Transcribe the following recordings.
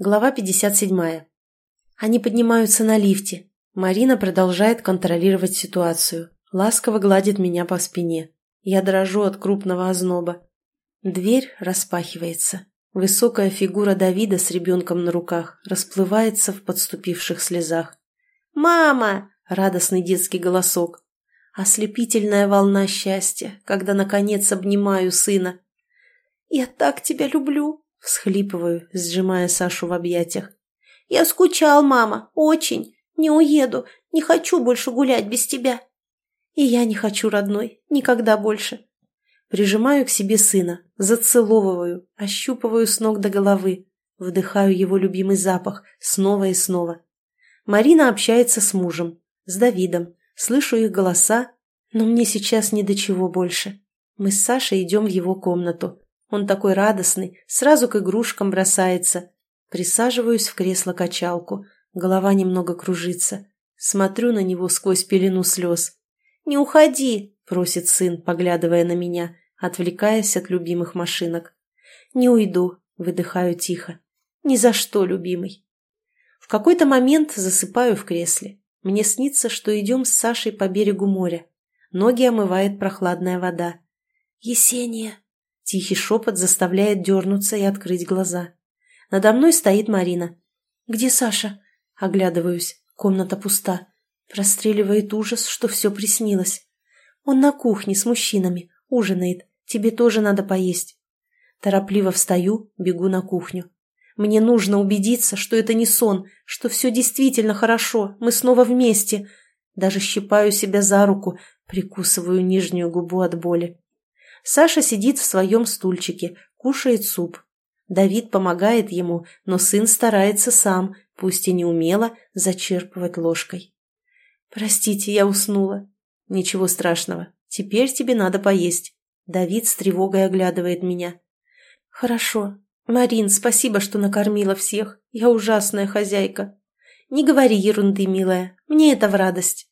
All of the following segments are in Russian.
Глава 57. Они поднимаются на лифте. Марина продолжает контролировать ситуацию. Ласково гладит меня по спине. Я дрожу от крупного озноба. Дверь распахивается. Высокая фигура Давида с ребенком на руках расплывается в подступивших слезах. «Мама!» — радостный детский голосок. Ослепительная волна счастья, когда, наконец, обнимаю сына. «Я так тебя люблю!» Всхлипываю, сжимая Сашу в объятиях. «Я скучал, мама, очень. Не уеду, не хочу больше гулять без тебя». «И я не хочу, родной, никогда больше». Прижимаю к себе сына, зацеловываю, ощупываю с ног до головы, вдыхаю его любимый запах снова и снова. Марина общается с мужем, с Давидом, слышу их голоса, но мне сейчас ни до чего больше. Мы с Сашей идем в его комнату. Он такой радостный, сразу к игрушкам бросается. Присаживаюсь в кресло-качалку, голова немного кружится. Смотрю на него сквозь пелену слез. «Не уходи!» – просит сын, поглядывая на меня, отвлекаясь от любимых машинок. «Не уйду», – выдыхаю тихо. «Ни за что, любимый». В какой-то момент засыпаю в кресле. Мне снится, что идем с Сашей по берегу моря. Ноги омывает прохладная вода. «Есения!» Тихий шепот заставляет дернуться и открыть глаза. Надо мной стоит Марина. «Где Саша?» Оглядываюсь. Комната пуста. Простреливает ужас, что все приснилось. Он на кухне с мужчинами. Ужинает. Тебе тоже надо поесть. Торопливо встаю, бегу на кухню. Мне нужно убедиться, что это не сон, что все действительно хорошо, мы снова вместе. Даже щипаю себя за руку, прикусываю нижнюю губу от боли. Саша сидит в своем стульчике, кушает суп. Давид помогает ему, но сын старается сам, пусть и не умело, зачерпывать ложкой. «Простите, я уснула». «Ничего страшного. Теперь тебе надо поесть». Давид с тревогой оглядывает меня. «Хорошо. Марин, спасибо, что накормила всех. Я ужасная хозяйка». «Не говори ерунды, милая. Мне это в радость».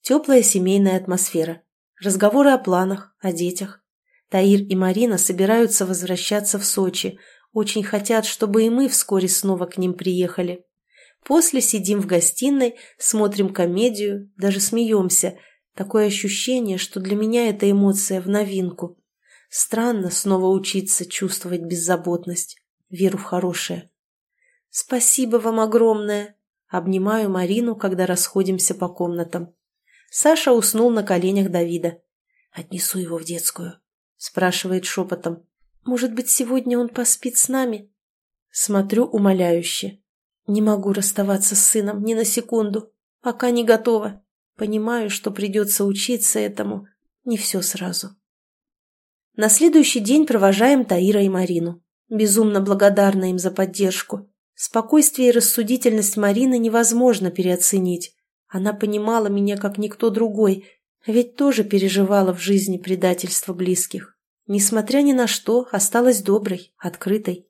Теплая семейная атмосфера. Разговоры о планах, о детях. Таир и Марина собираются возвращаться в Сочи, очень хотят, чтобы и мы вскоре снова к ним приехали. После сидим в гостиной, смотрим комедию, даже смеемся. Такое ощущение, что для меня эта эмоция в новинку. Странно снова учиться чувствовать беззаботность, веру в хорошее. «Спасибо вам огромное!» Обнимаю Марину, когда расходимся по комнатам. Саша уснул на коленях Давида. «Отнесу его в детскую», спрашивает шепотом. «Может быть, сегодня он поспит с нами?» Смотрю умоляюще. Не могу расставаться с сыном ни на секунду. Пока не готова. Понимаю, что придется учиться этому. Не все сразу. На следующий день провожаем Таира и Марину. Безумно благодарна им за поддержку. Спокойствие и рассудительность Марины невозможно переоценить. Она понимала меня, как никто другой, ведь тоже переживала в жизни предательство близких. Несмотря ни на что, осталась доброй, открытой.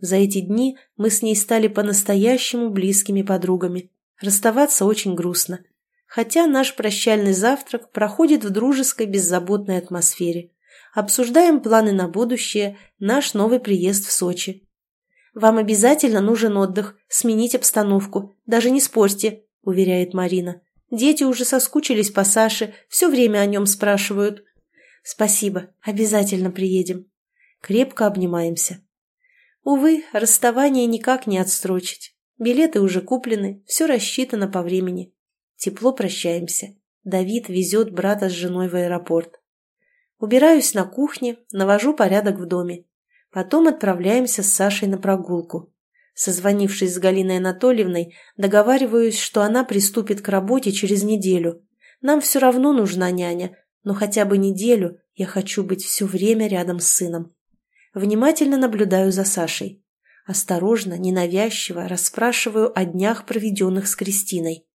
За эти дни мы с ней стали по-настоящему близкими подругами. Расставаться очень грустно. Хотя наш прощальный завтрак проходит в дружеской беззаботной атмосфере. Обсуждаем планы на будущее, наш новый приезд в Сочи. «Вам обязательно нужен отдых, сменить обстановку, даже не спорьте», – уверяет Марина. Дети уже соскучились по Саше, все время о нем спрашивают. Спасибо, обязательно приедем. Крепко обнимаемся. Увы, расставание никак не отстрочить. Билеты уже куплены, все рассчитано по времени. Тепло прощаемся. Давид везет брата с женой в аэропорт. Убираюсь на кухне, навожу порядок в доме. Потом отправляемся с Сашей на прогулку. Созвонившись с Галиной Анатольевной, договариваюсь, что она приступит к работе через неделю. Нам все равно нужна няня, но хотя бы неделю я хочу быть все время рядом с сыном. Внимательно наблюдаю за Сашей. Осторожно, ненавязчиво расспрашиваю о днях, проведенных с Кристиной.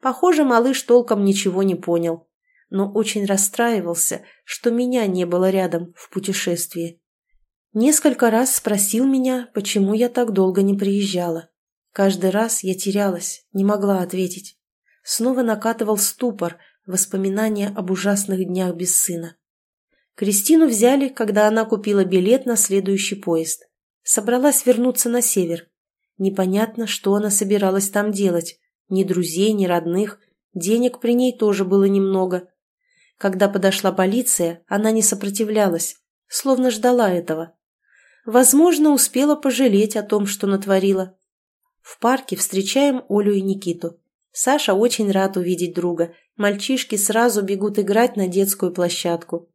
Похоже, малыш толком ничего не понял, но очень расстраивался, что меня не было рядом в путешествии. Несколько раз спросил меня, почему я так долго не приезжала. Каждый раз я терялась, не могла ответить. Снова накатывал ступор, воспоминания об ужасных днях без сына. Кристину взяли, когда она купила билет на следующий поезд. Собралась вернуться на север. Непонятно, что она собиралась там делать. Ни друзей, ни родных. Денег при ней тоже было немного. Когда подошла полиция, она не сопротивлялась, словно ждала этого. Возможно, успела пожалеть о том, что натворила. В парке встречаем Олю и Никиту. Саша очень рад увидеть друга. Мальчишки сразу бегут играть на детскую площадку.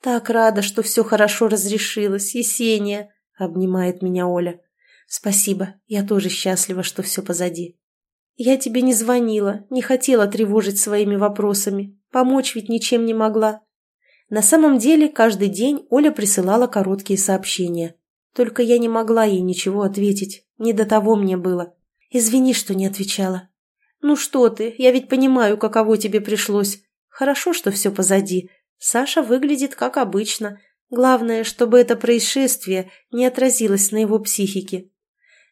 «Так рада, что все хорошо разрешилось, Есения!» — обнимает меня Оля. «Спасибо, я тоже счастлива, что все позади». «Я тебе не звонила, не хотела тревожить своими вопросами. Помочь ведь ничем не могла». На самом деле, каждый день Оля присылала короткие сообщения. Только я не могла ей ничего ответить, не до того мне было. Извини, что не отвечала. «Ну что ты, я ведь понимаю, каково тебе пришлось. Хорошо, что все позади. Саша выглядит как обычно. Главное, чтобы это происшествие не отразилось на его психике.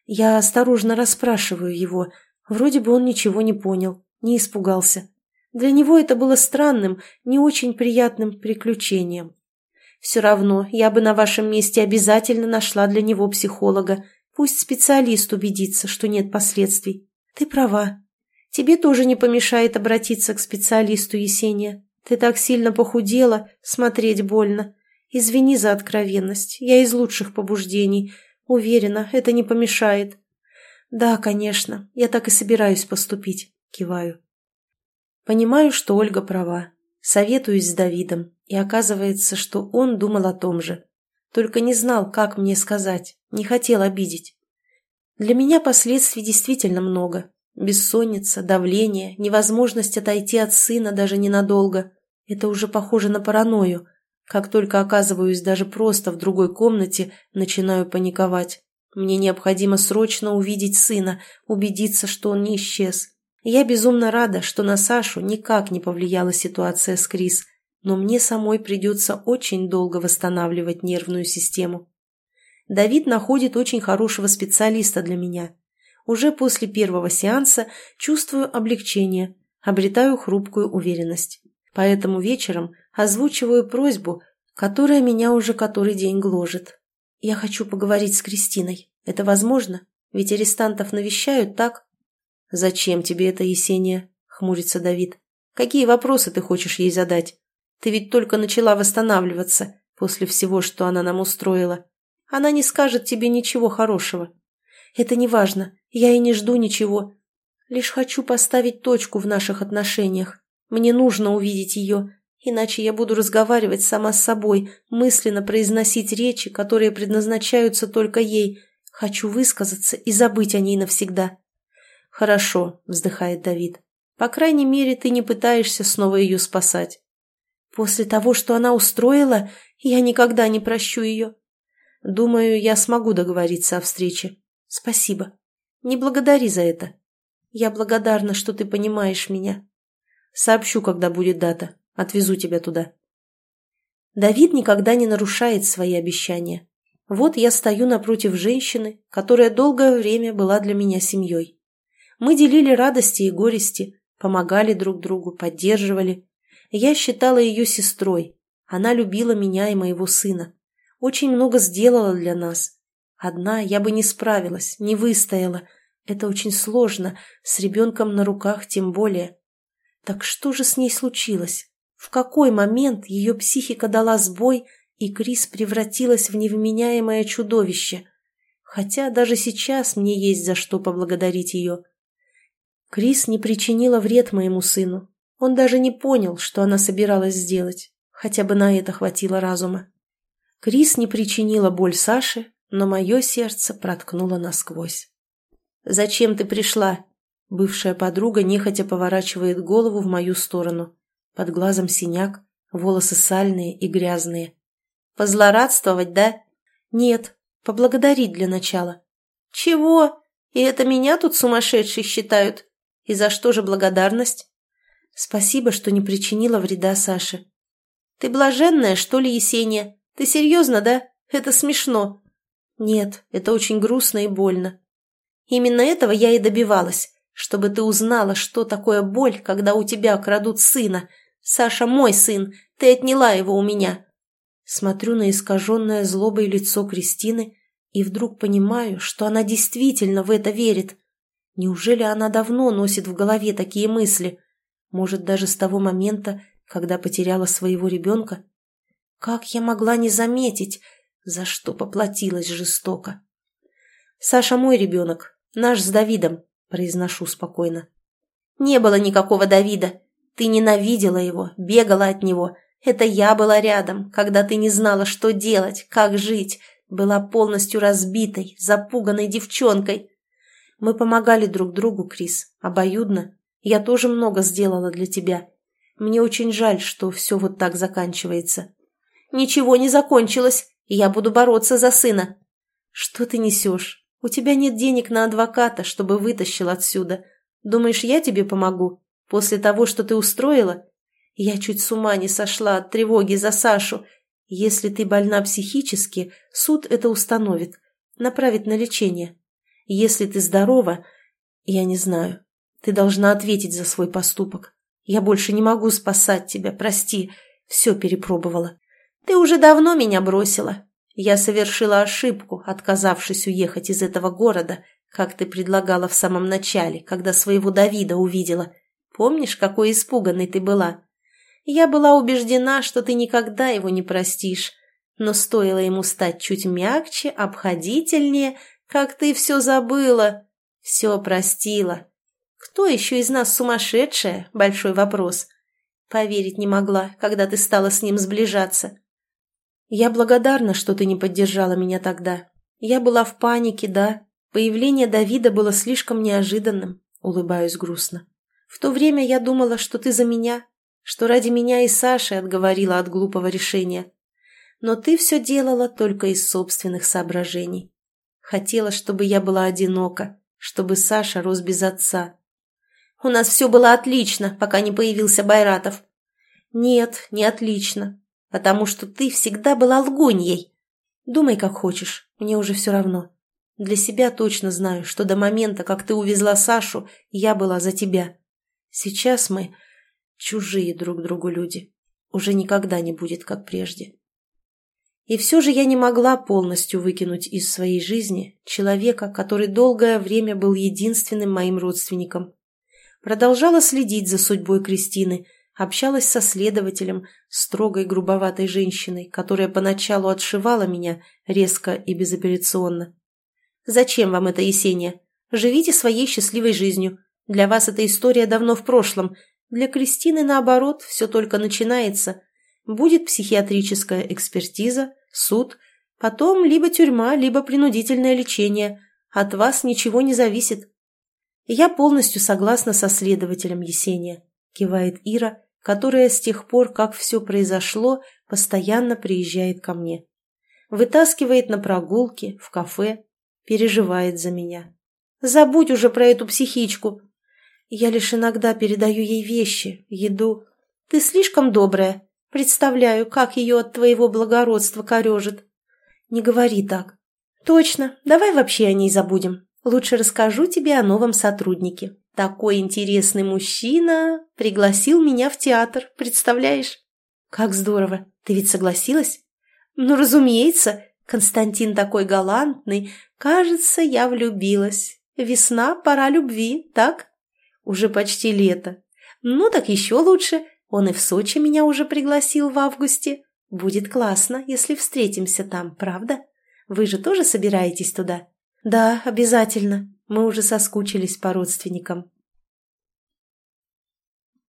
Я осторожно расспрашиваю его. Вроде бы он ничего не понял, не испугался. Для него это было странным, не очень приятным приключением. Все равно я бы на вашем месте обязательно нашла для него психолога. Пусть специалист убедится, что нет последствий. Ты права. Тебе тоже не помешает обратиться к специалисту, Есения. Ты так сильно похудела, смотреть больно. Извини за откровенность, я из лучших побуждений. Уверена, это не помешает. Да, конечно, я так и собираюсь поступить, киваю. Понимаю, что Ольга права. Советуюсь с Давидом, и оказывается, что он думал о том же. Только не знал, как мне сказать, не хотел обидеть. Для меня последствий действительно много. Бессонница, давление, невозможность отойти от сына даже ненадолго. Это уже похоже на паранойю. Как только оказываюсь даже просто в другой комнате, начинаю паниковать. Мне необходимо срочно увидеть сына, убедиться, что он не исчез. Я безумно рада, что на Сашу никак не повлияла ситуация с Крис, но мне самой придется очень долго восстанавливать нервную систему. Давид находит очень хорошего специалиста для меня. Уже после первого сеанса чувствую облегчение, обретаю хрупкую уверенность. Поэтому вечером озвучиваю просьбу, которая меня уже который день гложет. Я хочу поговорить с Кристиной. Это возможно? Ведь арестантов навещают, так? Зачем тебе это, Есения? Хмурится Давид. Какие вопросы ты хочешь ей задать? Ты ведь только начала восстанавливаться после всего, что она нам устроила. Она не скажет тебе ничего хорошего. Это не важно. Я и не жду ничего. Лишь хочу поставить точку в наших отношениях. Мне нужно увидеть ее, иначе я буду разговаривать сама с собой, мысленно произносить речи, которые предназначаются только ей. Хочу высказаться и забыть о ней навсегда. «Хорошо», — вздыхает Давид. «По крайней мере, ты не пытаешься снова ее спасать». «После того, что она устроила, я никогда не прощу ее». «Думаю, я смогу договориться о встрече. Спасибо. Не благодари за это. Я благодарна, что ты понимаешь меня. Сообщу, когда будет дата. Отвезу тебя туда. Давид никогда не нарушает свои обещания. Вот я стою напротив женщины, которая долгое время была для меня семьей. Мы делили радости и горести, помогали друг другу, поддерживали. Я считала ее сестрой. Она любила меня и моего сына. Очень много сделала для нас. Одна я бы не справилась, не выстояла. Это очень сложно, с ребенком на руках тем более. Так что же с ней случилось? В какой момент ее психика дала сбой, и Крис превратилась в невменяемое чудовище? Хотя даже сейчас мне есть за что поблагодарить ее. Крис не причинила вред моему сыну. Он даже не понял, что она собиралась сделать. Хотя бы на это хватило разума. Крис не причинила боль Саше, но мое сердце проткнуло насквозь. «Зачем ты пришла?» Бывшая подруга нехотя поворачивает голову в мою сторону. Под глазом синяк, волосы сальные и грязные. «Позлорадствовать, да?» «Нет, поблагодарить для начала». «Чего? И это меня тут сумасшедшей считают? И за что же благодарность?» «Спасибо, что не причинила вреда Саше». «Ты блаженная, что ли, Есения? Ты серьезно, да? Это смешно». «Нет, это очень грустно и больно». «Именно этого я и добивалась чтобы ты узнала, что такое боль, когда у тебя крадут сына. Саша мой сын, ты отняла его у меня». Смотрю на искаженное злобой лицо Кристины И вдруг понимаю, что она действительно в это верит. Неужели она давно носит в голове такие мысли? Может, даже с того момента, когда потеряла своего ребенка? Как я могла не заметить, за что поплатилась жестоко? «Саша мой ребенок, наш с Давидом», – произношу спокойно. «Не было никакого Давида. Ты ненавидела его, бегала от него. Это я была рядом, когда ты не знала, что делать, как жить, была полностью разбитой, запуганной девчонкой. Мы помогали друг другу, Крис, обоюдно. Я тоже много сделала для тебя. Мне очень жаль, что все вот так заканчивается. Ничего не закончилось, я буду бороться за сына. Что ты несешь? У тебя нет денег на адвоката, чтобы вытащил отсюда. Думаешь, я тебе помогу? После того, что ты устроила? Я чуть с ума не сошла от тревоги за Сашу. Если ты больна психически, суд это установит, направит на лечение. Если ты здорова, я не знаю. Ты должна ответить за свой поступок. Я больше не могу спасать тебя, прости. Все перепробовала. Ты уже давно меня бросила. Я совершила ошибку, отказавшись уехать из этого города, как ты предлагала в самом начале, когда своего Давида увидела. Помнишь, какой испуганной ты была? Я была убеждена, что ты никогда его не простишь, но стоило ему стать чуть мягче, обходительнее, как ты все забыла, все простила. Кто еще из нас сумасшедшая? Большой вопрос. Поверить не могла, когда ты стала с ним сближаться. Я благодарна, что ты не поддержала меня тогда. Я была в панике, да. Появление Давида было слишком неожиданным, улыбаюсь грустно. В то время я думала, что ты за меня, что ради меня и Саши отговорила от глупого решения. Но ты все делала только из собственных соображений. Хотела, чтобы я была одинока, чтобы Саша рос без отца. У нас все было отлично, пока не появился Байратов. Нет, не отлично, потому что ты всегда была лгуньей. Думай, как хочешь, мне уже все равно. Для себя точно знаю, что до момента, как ты увезла Сашу, я была за тебя. Сейчас мы Чужие друг другу люди. Уже никогда не будет, как прежде. И все же я не могла полностью выкинуть из своей жизни человека, который долгое время был единственным моим родственником. Продолжала следить за судьбой Кристины, общалась со следователем, строгой грубоватой женщиной, которая поначалу отшивала меня резко и безапелляционно. «Зачем вам это, Есения? Живите своей счастливой жизнью. Для вас эта история давно в прошлом, для Кристины, наоборот, все только начинается. Будет психиатрическая экспертиза, суд, потом либо тюрьма, либо принудительное лечение. От вас ничего не зависит. Я полностью согласна со следователем Есения, кивает Ира, которая с тех пор, как все произошло, постоянно приезжает ко мне. Вытаскивает на прогулки, в кафе, переживает за меня. Забудь уже про эту психичку, я лишь иногда передаю ей вещи, еду. Ты слишком добрая. Представляю, как ее от твоего благородства корежит. Не говори так. Точно, давай вообще о ней забудем. Лучше расскажу тебе о новом сотруднике. Такой интересный мужчина пригласил меня в театр, представляешь? Как здорово. Ты ведь согласилась? Ну, разумеется. Константин такой галантный. Кажется, я влюбилась. Весна, пора любви, так? Уже почти лето. Ну так еще лучше. Он и в Сочи меня уже пригласил в августе. Будет классно, если встретимся там, правда? Вы же тоже собираетесь туда? Да, обязательно. Мы уже соскучились по родственникам.